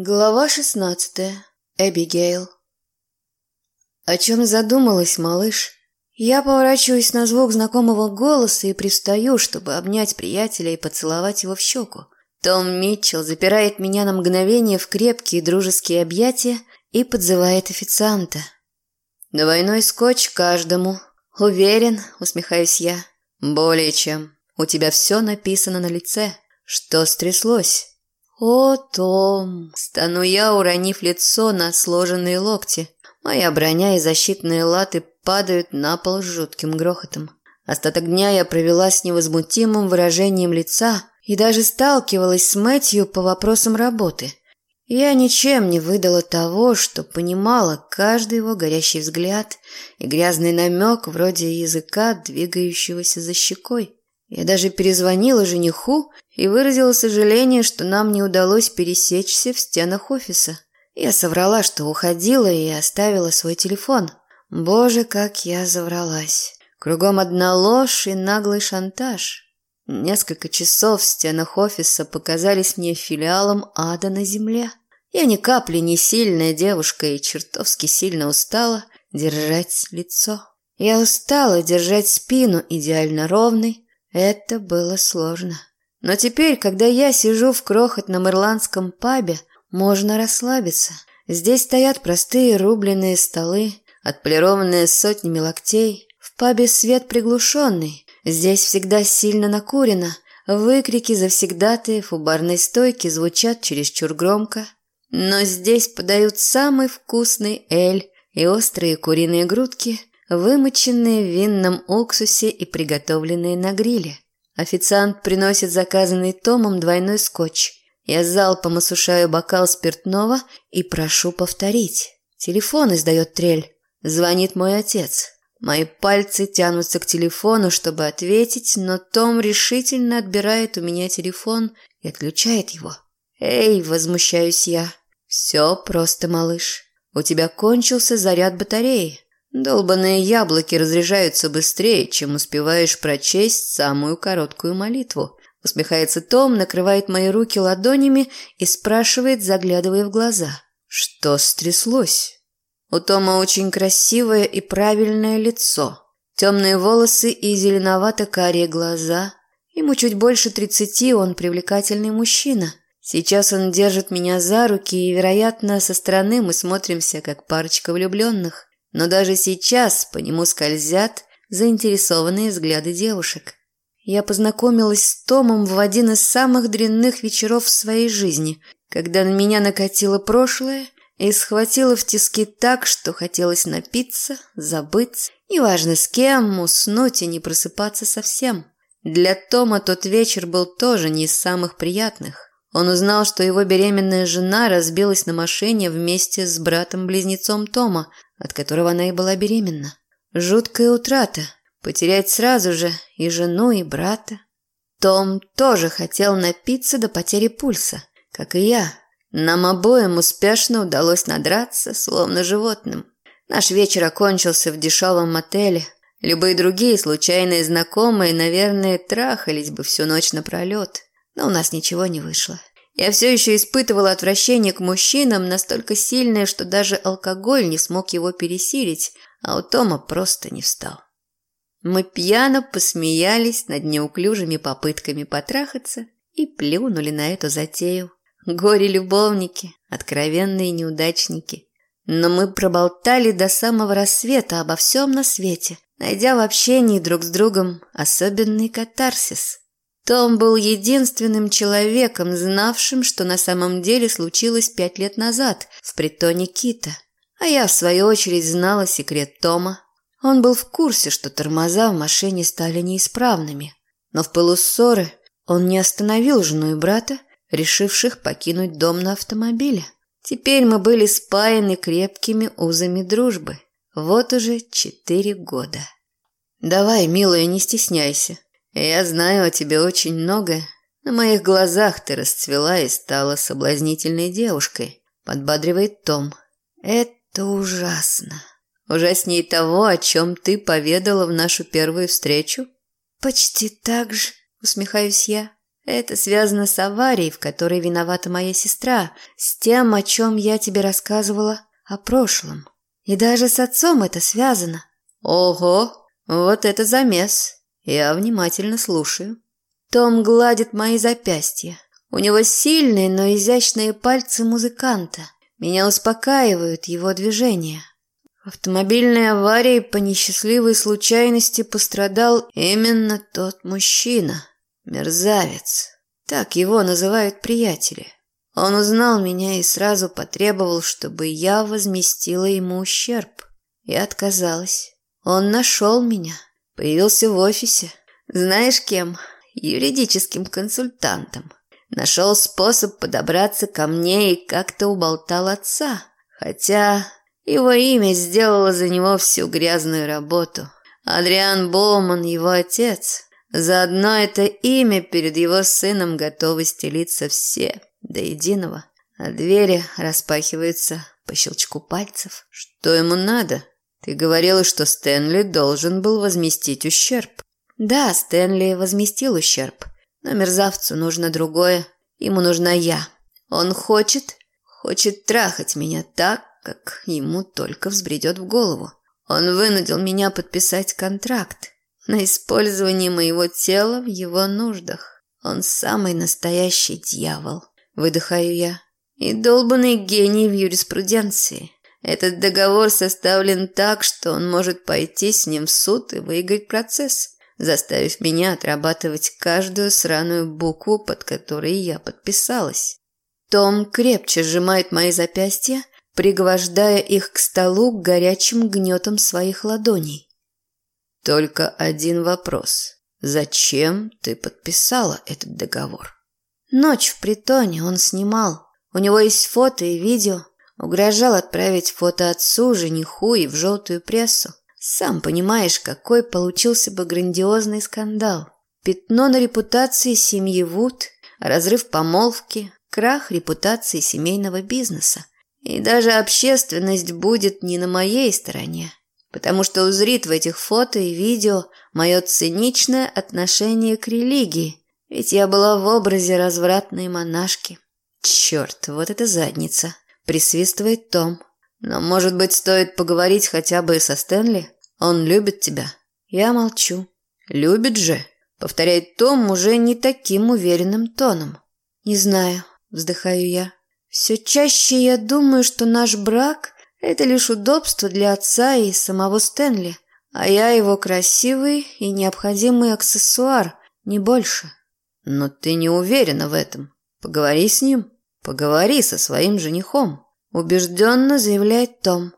Глава шестнадцатая. Эбигейл. О чем задумалась, малыш? Я поворачиваюсь на звук знакомого голоса и пристаю, чтобы обнять приятеля и поцеловать его в щеку. Том Митчелл запирает меня на мгновение в крепкие дружеские объятия и подзывает официанта. «Двойной скотч каждому. Уверен», — усмехаюсь я. «Более чем. У тебя все написано на лице. Что стряслось?» «О, Том!» – стану я, уронив лицо на сложенные локти. Моя броня и защитные латы падают на пол с жутким грохотом. Остаток дня я провела с невозмутимым выражением лица и даже сталкивалась с Мэтью по вопросам работы. Я ничем не выдала того, что понимала каждый его горящий взгляд и грязный намек вроде языка, двигающегося за щекой. Я даже перезвонила жениху и выразила сожаление, что нам не удалось пересечься в стенах офиса. Я соврала, что уходила и оставила свой телефон. Боже, как я завралась. Кругом одна ложь и наглый шантаж. Несколько часов в стенах офиса показались мне филиалом ада на земле. Я ни капли не сильная девушка и чертовски сильно устала держать лицо. Я устала держать спину идеально ровной, это было сложно. Но теперь, когда я сижу в крохотном ирландском пабе, можно расслабиться. Здесь стоят простые рубленые столы, отполированные сотнями локтей. В пабе свет приглушенный. Здесь всегда сильно накурено. Выкрики завсегдатаев у барной стойки звучат чересчур громко. Но здесь подают самый вкусный эль и острые куриные грудки, вымоченные в винном уксусе и приготовленные на гриле. Официант приносит заказанный Томом двойной скотч. Я залпом осушаю бокал спиртного и прошу повторить. Телефон издает трель. Звонит мой отец. Мои пальцы тянутся к телефону, чтобы ответить, но Том решительно отбирает у меня телефон и отключает его. «Эй!» – возмущаюсь я. «Все просто, малыш. У тебя кончился заряд батареи. Долбаные яблоки разряжаются быстрее, чем успеваешь прочесть самую короткую молитву. Усмехается Том, накрывает мои руки ладонями и спрашивает, заглядывая в глаза. Что стряслось? У Тома очень красивое и правильное лицо. Темные волосы и зеленовато-карие глаза. Ему чуть больше тридцати, он привлекательный мужчина. Сейчас он держит меня за руки, и, вероятно, со стороны мы смотримся, как парочка влюбленных но даже сейчас по нему скользят заинтересованные взгляды девушек. Я познакомилась с Томом в один из самых дрянных вечеров в своей жизни, когда на меня накатило прошлое и схватило в тиски так, что хотелось напиться, забыться, неважно с кем, уснуть и не просыпаться совсем. Для Тома тот вечер был тоже не из самых приятных. Он узнал, что его беременная жена разбилась на машине вместе с братом-близнецом Тома, от которого она и была беременна. Жуткая утрата. Потерять сразу же и жену, и брата. Том тоже хотел напиться до потери пульса, как и я. Нам обоим успешно удалось надраться, словно животным. Наш вечер окончился в дешевом мотеле. Любые другие случайные знакомые, наверное, трахались бы всю ночь напролет. Но у нас ничего не вышло. Я все еще испытывала отвращение к мужчинам настолько сильное, что даже алкоголь не смог его пересилить, а у Тома просто не встал. Мы пьяно посмеялись над неуклюжими попытками потрахаться и плюнули на эту затею. Горе-любовники, откровенные неудачники. Но мы проболтали до самого рассвета обо всем на свете, найдя в общении друг с другом особенный катарсис. Том был единственным человеком, знавшим, что на самом деле случилось пять лет назад в притоне Кита. А я, в свою очередь, знала секрет Тома. Он был в курсе, что тормоза в машине стали неисправными. Но в пылу ссоры он не остановил жену и брата, решивших покинуть дом на автомобиле. Теперь мы были спаяны крепкими узами дружбы. Вот уже четыре года. «Давай, милая, не стесняйся», я знаю о тебе очень многое. На моих глазах ты расцвела и стала соблазнительной девушкой, подбадривает Том. Это ужасно. Ужаснее того, о чем ты поведала в нашу первую встречу? Почти так же, усмехаюсь я. Это связано с аварией, в которой виновата моя сестра, с тем, о чем я тебе рассказывала о прошлом. И даже с отцом это связано. Ого, вот это замес. Я внимательно слушаю. Том гладит мои запястья. У него сильные, но изящные пальцы музыканта. Меня успокаивают его движения. В автомобильной аварии по несчастливой случайности пострадал именно тот мужчина. Мерзавец. Так его называют приятели. Он узнал меня и сразу потребовал, чтобы я возместила ему ущерб. Я отказалась. Он нашел меня, появился в офисе. Знаешь кем? Юридическим консультантом. Нашел способ подобраться ко мне и как-то уболтал отца. Хотя его имя сделало за него всю грязную работу. Адриан Боуман – его отец. Заодно это имя перед его сыном готовы стелиться все, до единого. А двери распахиваются по щелчку пальцев. Что ему надо? Ты говорила, что Стэнли должен был возместить ущерб. Да, Стэнли возместил ущерб. Но мерзавцу нужно другое. Ему нужна я. Он хочет, хочет трахать меня так, как ему только взбредет в голову. Он вынудил меня подписать контракт на использование моего тела в его нуждах. Он самый настоящий дьявол, выдыхаю я. И долбанный гений в юриспруденции. Этот договор составлен так, что он может пойти с ним в суд и выиграть процесс, заставив меня отрабатывать каждую сраную букву, под которой я подписалась. Том крепче сжимает мои запястья, пригвождая их к столу горячим гнетом своих ладоней. Только один вопрос. Зачем ты подписала этот договор? Ночь в притоне он снимал. У него есть фото и видео. Угрожал отправить фото отцу, жениху и в желтую прессу. Сам понимаешь, какой получился бы грандиозный скандал. Пятно на репутации семьи Вуд, разрыв помолвки, крах репутации семейного бизнеса. И даже общественность будет не на моей стороне потому что узрит в этих фото и видео мое циничное отношение к религии, ведь я была в образе развратной монашки. Черт, вот это задница, присвистывает Том. Но, может быть, стоит поговорить хотя бы со Стэнли? Он любит тебя. Я молчу. Любит же, повторяет Том уже не таким уверенным тоном. Не знаю, вздыхаю я. Все чаще я думаю, что наш брак это лишь удобство для отца и самого Стэнли, а я его красивый и необходимый аксессуар, не больше. Но ты не уверена в этом. Поговори с ним. Поговори со своим женихом. Убежденно заявляет Том.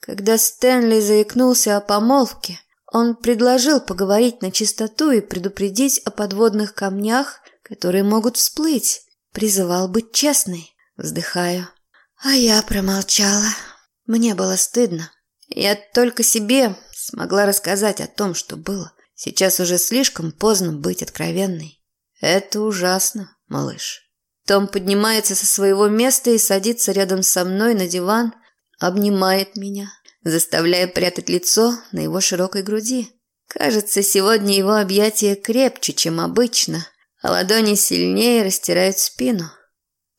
Когда Стэнли заикнулся о помолвке, он предложил поговорить на чистоту и предупредить о подводных камнях, которые могут всплыть. Призывал быть честной. Вздыхаю. А я промолчала. Мне было стыдно. Я только себе смогла рассказать о том, что было. Сейчас уже слишком поздно быть откровенной. Это ужасно, малыш. Том поднимается со своего места и садится рядом со мной на диван, обнимает меня, заставляя прятать лицо на его широкой груди. Кажется, сегодня его объятия крепче, чем обычно, а ладони сильнее растирают спину.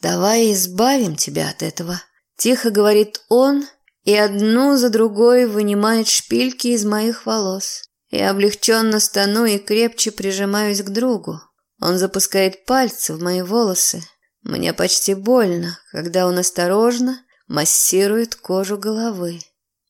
«Давай избавим тебя от этого», – тихо говорит он и одну за другой вынимает шпильки из моих волос. Я облегченно стану и крепче прижимаюсь к другу. Он запускает пальцы в мои волосы. Мне почти больно, когда он осторожно массирует кожу головы.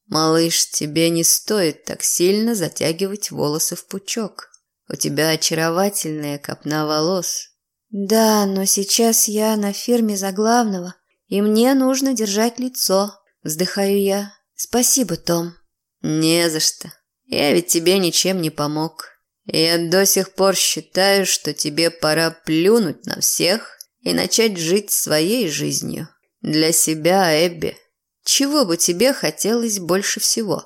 «Малыш, тебе не стоит так сильно затягивать волосы в пучок. У тебя очаровательная копна волос». «Да, но сейчас я на фирме за главного, и мне нужно держать лицо», Вздыхаю я. Спасибо, Том. Не за что. Я ведь тебе ничем не помог. Я до сих пор считаю, что тебе пора плюнуть на всех и начать жить своей жизнью. Для себя, Эбби. Чего бы тебе хотелось больше всего?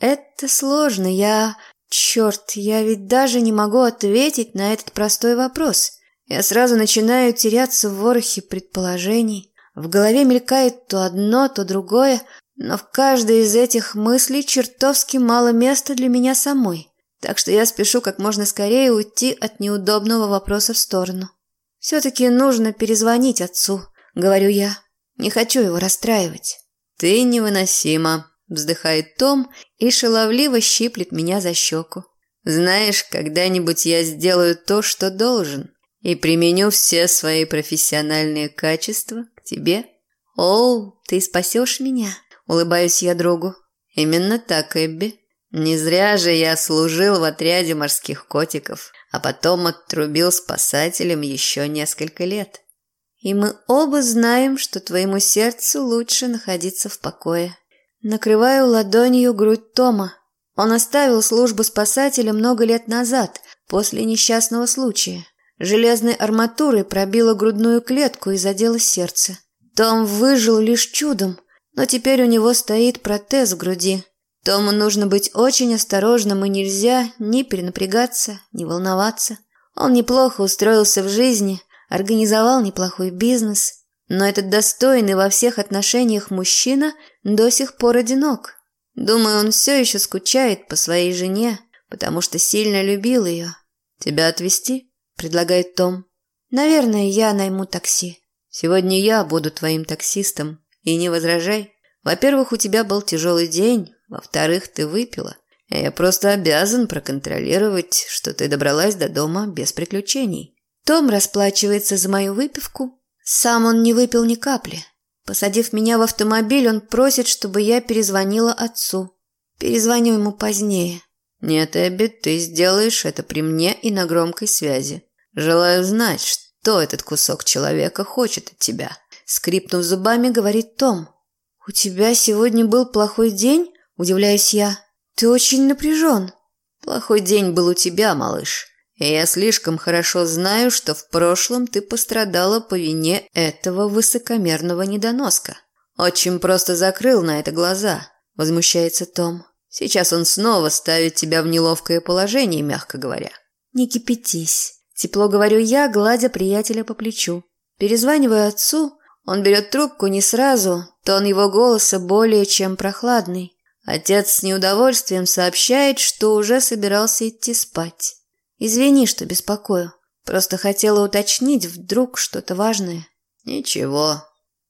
Это сложно. Я... Черт, я ведь даже не могу ответить на этот простой вопрос. Я сразу начинаю теряться в ворохе предположений. В голове мелькает то одно, то другое, но в каждой из этих мыслей чертовски мало места для меня самой. Так что я спешу как можно скорее уйти от неудобного вопроса в сторону. Все-таки нужно перезвонить отцу, говорю я. Не хочу его расстраивать. Ты невыносима, вздыхает Том и шаловливо щиплет меня за щеку. Знаешь, когда-нибудь я сделаю то, что должен, и применю все свои профессиональные качества к тебе. О, ты спасешь меня, улыбаюсь я другу. Именно так, Эбби. Не зря же я служил в отряде морских котиков, а потом отрубил спасателем еще несколько лет. И мы оба знаем, что твоему сердцу лучше находиться в покое. Накрываю ладонью грудь Тома. Он оставил службу спасателя много лет назад, после несчастного случая. Железной арматурой пробило грудную клетку и задело сердце. Том выжил лишь чудом, но теперь у него стоит протез в груди. Тому нужно быть очень осторожным и нельзя ни перенапрягаться, ни волноваться. Он неплохо устроился в жизни, организовал неплохой бизнес, но этот достойный во всех отношениях мужчина до сих пор одинок. Думаю, он все еще скучает по своей жене, потому что сильно любил ее. «Тебя отвезти?» – предлагает Том. «Наверное, я найму такси». «Сегодня я буду твоим таксистом, и не возражай. Во-первых, у тебя был тяжелый день, во-вторых, ты выпила. Я просто обязан проконтролировать, что ты добралась до дома без приключений». Том расплачивается за мою выпивку. Сам он не выпил ни капли. Посадив меня в автомобиль, он просит, чтобы я перезвонила отцу. Перезвоню ему позднее. Нет, Эбби, ты сделаешь это при мне и на громкой связи. Желаю знать, что этот кусок человека хочет от тебя. Скрипнув зубами, говорит Том. «У тебя сегодня был плохой день?» – удивляюсь я. «Ты очень напряжен». «Плохой день был у тебя, малыш. И я слишком хорошо знаю, что в прошлом ты пострадала по вине этого высокомерного недоноска. Очень просто закрыл на это глаза, возмущается Том. Сейчас он снова ставит тебя в неловкое положение, мягко говоря. Не кипятись. Тепло говорю я, гладя приятеля по плечу. Перезваниваю отцу, он берет трубку не сразу, тон его голоса более чем прохладный. Отец с неудовольствием сообщает, что уже собирался идти спать. Извини, что беспокою. Просто хотела уточнить вдруг что-то важное. Ничего.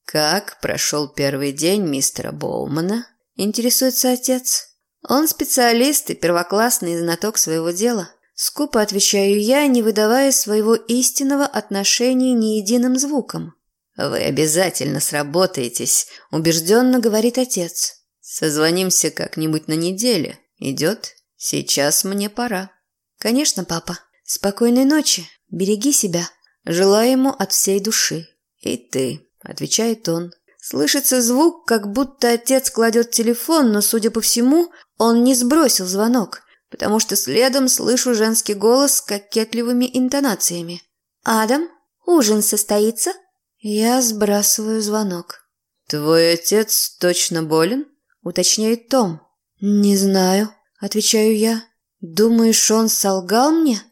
Как прошел первый день мистера Боумана? Интересуется отец. Он специалист и первоклассный знаток своего дела. Скупо отвечаю я, не выдавая своего истинного отношения ни единым звуком. «Вы обязательно сработаетесь», – убежденно говорит отец. «Созвонимся как-нибудь на неделе. Идет? Сейчас мне пора». «Конечно, папа. Спокойной ночи. Береги себя. Желаю ему от всей души». «И ты», – отвечает он. Слышится звук, как будто отец кладет телефон, но, судя по всему, он не сбросил звонок, потому что следом слышу женский голос с кокетливыми интонациями. «Адам, ужин состоится?» Я сбрасываю звонок. «Твой отец точно болен?» – уточняет Том. «Не знаю», – отвечаю я. «Думаешь, он солгал мне?»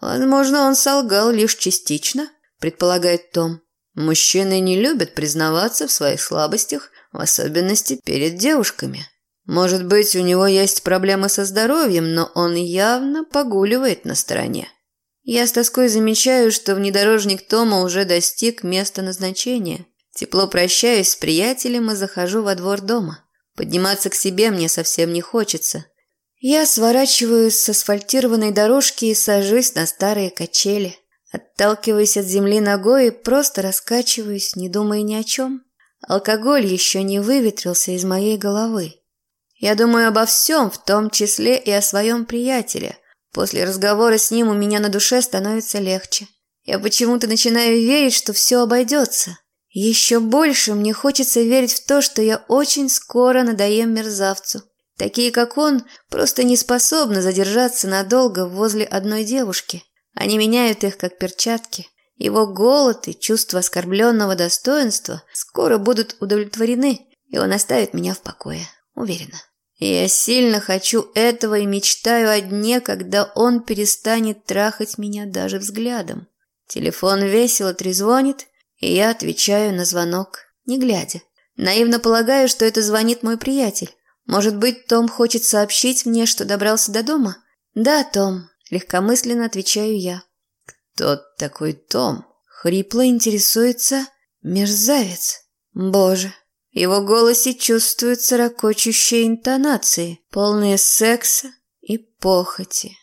«Возможно, он солгал лишь частично», – предполагает Том. «Мужчины не любят признаваться в своих слабостях, в особенности перед девушками. Может быть, у него есть проблемы со здоровьем, но он явно погуливает на стороне». Я с тоской замечаю, что внедорожник Тома уже достиг места назначения. Тепло прощаюсь с приятелем и захожу во двор дома. Подниматься к себе мне совсем не хочется. Я сворачиваюсь с асфальтированной дорожки и сажусь на старые качели. Отталкиваюсь от земли ногой и просто раскачиваюсь, не думая ни о чем. Алкоголь еще не выветрился из моей головы. Я думаю обо всем, в том числе и о своем приятеле. После разговора с ним у меня на душе становится легче. Я почему-то начинаю верить, что все обойдется. Еще больше мне хочется верить в то, что я очень скоро надоем мерзавцу. Такие, как он, просто не способны задержаться надолго возле одной девушки. Они меняют их, как перчатки. Его голод и чувство оскорбленного достоинства скоро будут удовлетворены, и он оставит меня в покое, уверена. я сильно хочу этого и мечтаю о дне, когда он перестанет трахать меня даже взглядом. Телефон весело трезвонит, и я отвечаю на звонок, не глядя. Наивно полагаю, что это звонит мой приятель. Может быть, Том хочет сообщить мне, что добрался до дома? Да, Том, легкомысленно отвечаю я. Кто такой Том? Хрипло интересуется мерзавец. Боже, в его голосе чувствуются ракочущие интонации, полные секса и похоти.